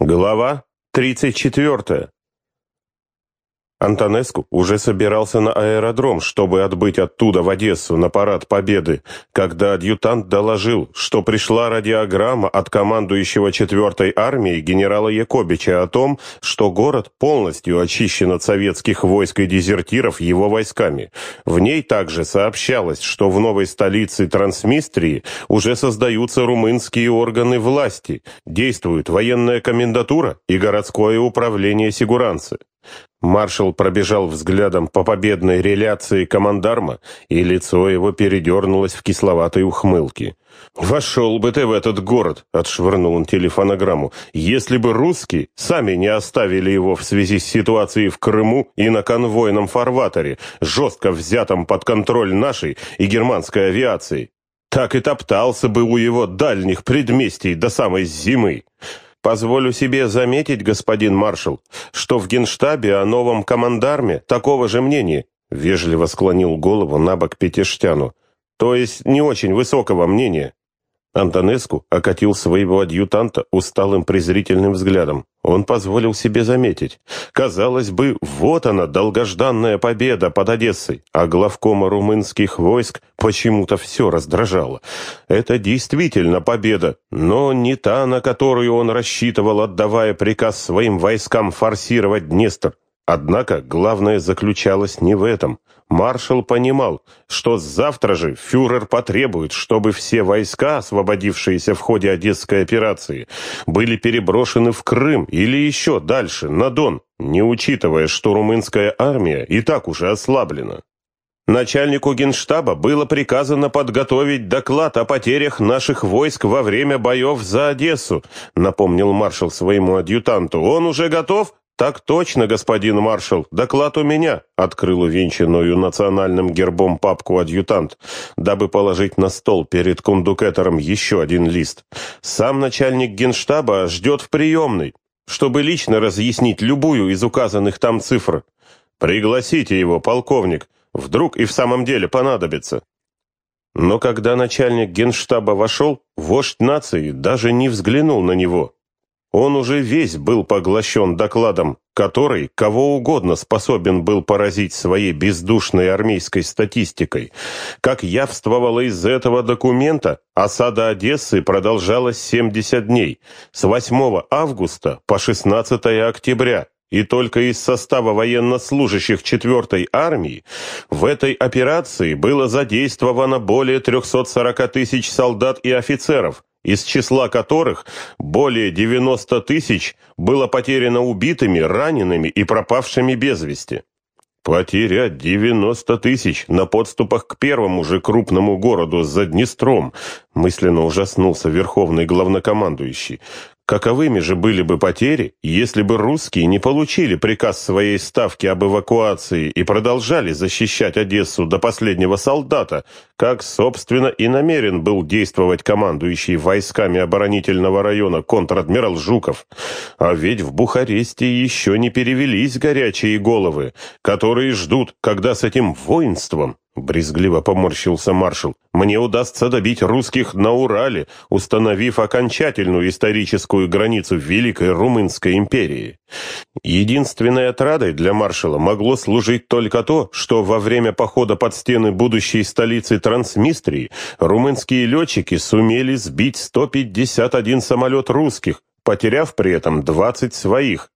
Глава 34. Антонеску уже собирался на аэродром, чтобы отбыть оттуда в Одессу на парад Победы, когда адъютант доложил, что пришла радиограмма от командующего 4-й армией генерала Якобича о том, что город полностью очищен от советских войск и дезертиров его войсками. В ней также сообщалось, что в новой столице Трансмистрии уже создаются румынские органы власти, действует военная комендатура и городское управление сигуранцы. Маршал пробежал взглядом по победной реляции командарма, и лицо его передернулось в кисловатой ухмылке. «Вошел бы ты в этот город», — отшвырнул он телефонограмму, «если бы русские сами не оставили его в связи с ситуацией в Крыму и на конвойном фарватере, жестко взятом под контроль нашей и германской авиации. Так и топтался бы у его дальних предместий до самой зимы». Позволю себе заметить, господин маршал, что в Генштабе о новом командарме такого же мнения, вежливо склонил голову на бок Петештяну. То есть не очень высокого мнения. Антонеску окатил своего адъютанта усталым презрительным взглядом. Он позволил себе заметить. Казалось бы, вот она, долгожданная победа под Одессой, а главкома румынских войск почему-то все раздражало. Это действительно победа, но не та, на которую он рассчитывал, отдавая приказ своим войскам форсировать Днестр. Однако главное заключалось не в этом. Маршал понимал, что завтра же фюрер потребует, чтобы все войска, освободившиеся в ходе Одесской операции, были переброшены в Крым или еще дальше, на Дон, не учитывая, что румынская армия и так уже ослаблена. Начальнику Генштаба было приказано подготовить доклад о потерях наших войск во время боев за Одессу, напомнил маршал своему адъютанту. Он уже готов? «Так точно, господин маршал, доклад у меня», — открыл увенчанную национальным гербом папку адъютант, дабы положить на стол перед кондукетором еще один лист. «Сам начальник генштаба ждет в приемной, чтобы лично разъяснить любую из указанных там цифр. Пригласите его, полковник, вдруг и в самом деле понадобится». Но когда начальник генштаба вошел, вождь нации даже не взглянул на него. Он уже весь был поглощен докладом, который кого угодно способен был поразить своей бездушной армейской статистикой. Как явствовало из этого документа, осада Одессы продолжалась 70 дней, с 8 августа по 16 октября, и только из состава военнослужащих 4-й армии в этой операции было задействовано более 340 тысяч солдат и офицеров, из числа которых более 90 тысяч было потеряно убитыми, ранеными и пропавшими без вести. Потерять 90 тысяч на подступах к первому же крупному городу за Днестром, мысленно ужаснулся верховный главнокомандующий. Каковыми же были бы потери, если бы русские не получили приказ своей ставки об эвакуации и продолжали защищать Одессу до последнего солдата, как, собственно, и намерен был действовать командующий войсками оборонительного района контр-адмирал Жуков. А ведь в Бухаресте еще не перевелись горячие головы, которые ждут, когда с этим воинством Брезгливо поморщился маршал. «Мне удастся добить русских на Урале, установив окончательную историческую границу Великой Румынской империи». Единственной отрадой для маршала могло служить только то, что во время похода под стены будущей столицы Трансмистрии румынские летчики сумели сбить 151 самолет русских, потеряв при этом 20 своих,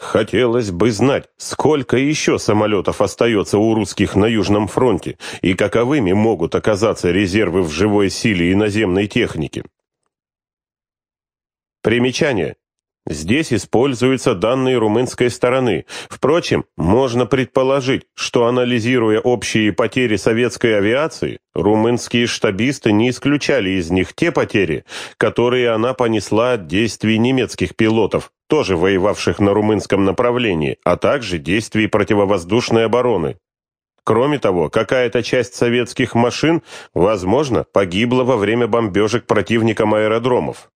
Хотелось бы знать, сколько еще самолетов остается у русских на Южном фронте и каковыми могут оказаться резервы в живой силе и наземной технике. Примечание. Здесь используются данные румынской стороны. Впрочем, можно предположить, что анализируя общие потери советской авиации, румынские штабисты не исключали из них те потери, которые она понесла от действий немецких пилотов, тоже воевавших на румынском направлении, а также действий противовоздушной обороны. Кроме того, какая-то часть советских машин, возможно, погибла во время бомбежек противником аэродромов.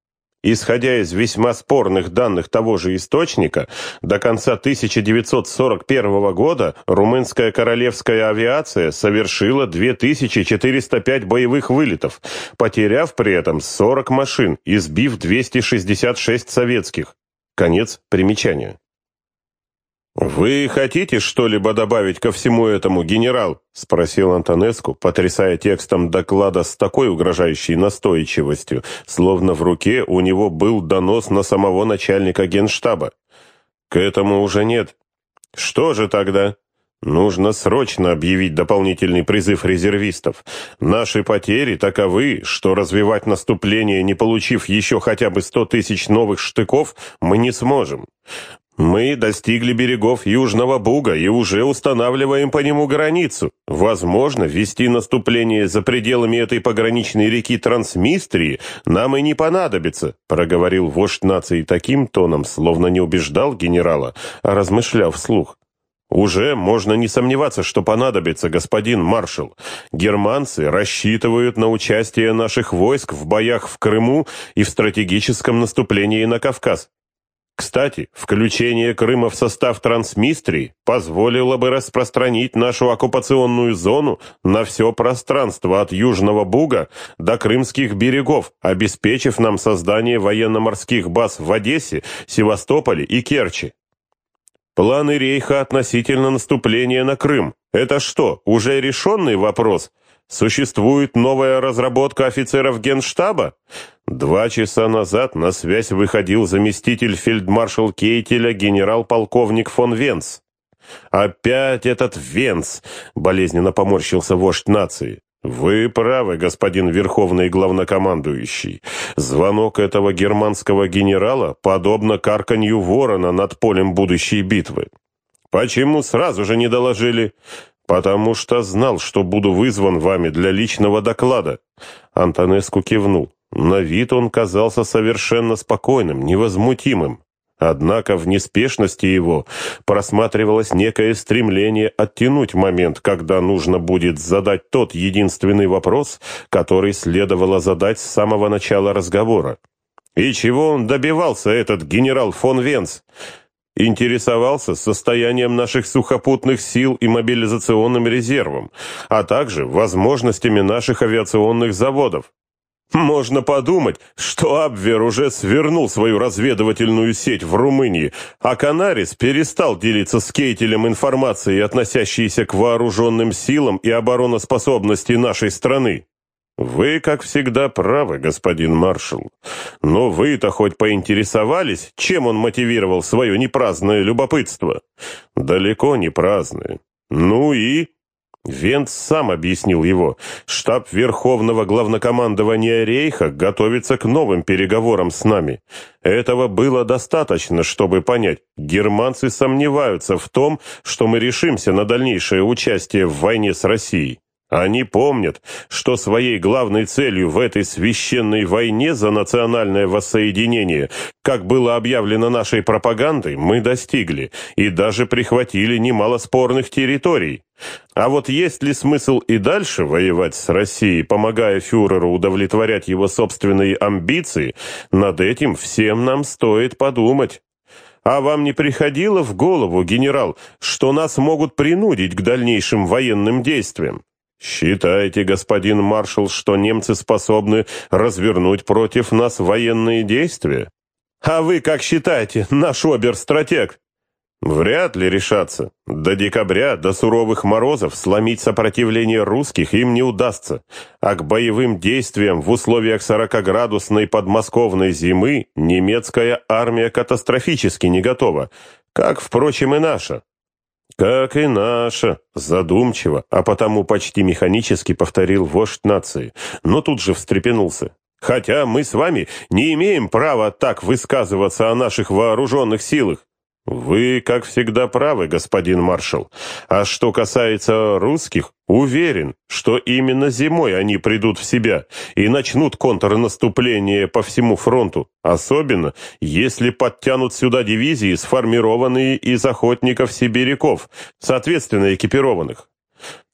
Исходя из весьма спорных данных того же источника, до конца 1941 года румынская королевская авиация совершила 2405 боевых вылетов, потеряв при этом 40 машин и сбив 266 советских. Конец примечания. «Вы хотите что-либо добавить ко всему этому, генерал?» — спросил Антонеску, потрясая текстом доклада с такой угрожающей настойчивостью, словно в руке у него был донос на самого начальника генштаба. «К этому уже нет. Что же тогда?» Нужно срочно объявить дополнительный призыв резервистов. Наши потери таковы, что развивать наступление, не получив еще хотя бы сто тысяч новых штыков, мы не сможем. Мы достигли берегов Южного Буга и уже устанавливаем по нему границу. Возможно, вести наступление за пределами этой пограничной реки Трансмистрии нам и не понадобится, проговорил вождь нации таким тоном, словно не убеждал генерала, а размышлял вслух. Уже можно не сомневаться, что понадобится, господин маршал. Германцы рассчитывают на участие наших войск в боях в Крыму и в стратегическом наступлении на Кавказ. Кстати, включение Крыма в состав Трансмистрии позволило бы распространить нашу оккупационную зону на все пространство от Южного Буга до Крымских берегов, обеспечив нам создание военно-морских баз в Одессе, Севастополе и Керчи. Планы Рейха относительно наступления на Крым – это что, уже решенный вопрос – Существует новая разработка офицеров Генштаба? Два часа назад на связь выходил заместитель фельдмаршал Кейтеля генерал-полковник фон Венц. «Опять этот Венц!» — болезненно поморщился вождь нации. «Вы правы, господин верховный главнокомандующий. Звонок этого германского генерала подобно карканью ворона над полем будущей битвы. Почему сразу же не доложили? «Потому что знал, что буду вызван вами для личного доклада». Антонеску кивнул. На вид он казался совершенно спокойным, невозмутимым. Однако в неспешности его просматривалось некое стремление оттянуть момент, когда нужно будет задать тот единственный вопрос, который следовало задать с самого начала разговора. И чего он добивался, этот генерал фон Венц? Интересовался состоянием наших сухопутных сил и мобилизационным резервом, а также возможностями наших авиационных заводов. Можно подумать, что Абвер уже свернул свою разведывательную сеть в Румынии, а Канарис перестал делиться с Кейтелем информацией, относящейся к вооруженным силам и обороноспособности нашей страны. «Вы, как всегда, правы, господин маршал. Но вы-то хоть поинтересовались, чем он мотивировал свое непраздное любопытство?» «Далеко не праздное. Ну и...» Вент сам объяснил его. Штаб Верховного Главнокомандования Рейха готовится к новым переговорам с нами. Этого было достаточно, чтобы понять, германцы сомневаются в том, что мы решимся на дальнейшее участие в войне с Россией. Они помнят, что своей главной целью в этой священной войне за национальное воссоединение, как было объявлено нашей пропагандой, мы достигли и даже прихватили немало спорных территорий. А вот есть ли смысл и дальше воевать с Россией, помогая фюреру удовлетворять его собственные амбиции, над этим всем нам стоит подумать. А вам не приходило в голову, генерал, что нас могут принудить к дальнейшим военным действиям? «Считаете, господин маршал, что немцы способны развернуть против нас военные действия?» «А вы как считаете, наш обер-стратег?» «Вряд ли решаться. До декабря, до суровых морозов, сломить сопротивление русских им не удастся, а к боевым действиям в условиях 40-градусной подмосковной зимы немецкая армия катастрофически не готова, как, впрочем, и наша. «Как и наша», — задумчиво, а потому почти механически повторил вождь нации, но тут же встрепенулся. «Хотя мы с вами не имеем права так высказываться о наших вооруженных силах. «Вы, как всегда, правы, господин маршал. А что касается русских, уверен, что именно зимой они придут в себя и начнут контрнаступление по всему фронту, особенно если подтянут сюда дивизии, сформированные из охотников-сибиряков, соответственно экипированных.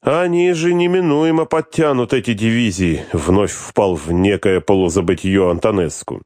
Они же неминуемо подтянут эти дивизии, вновь впал в некое полузабытье Антонеску.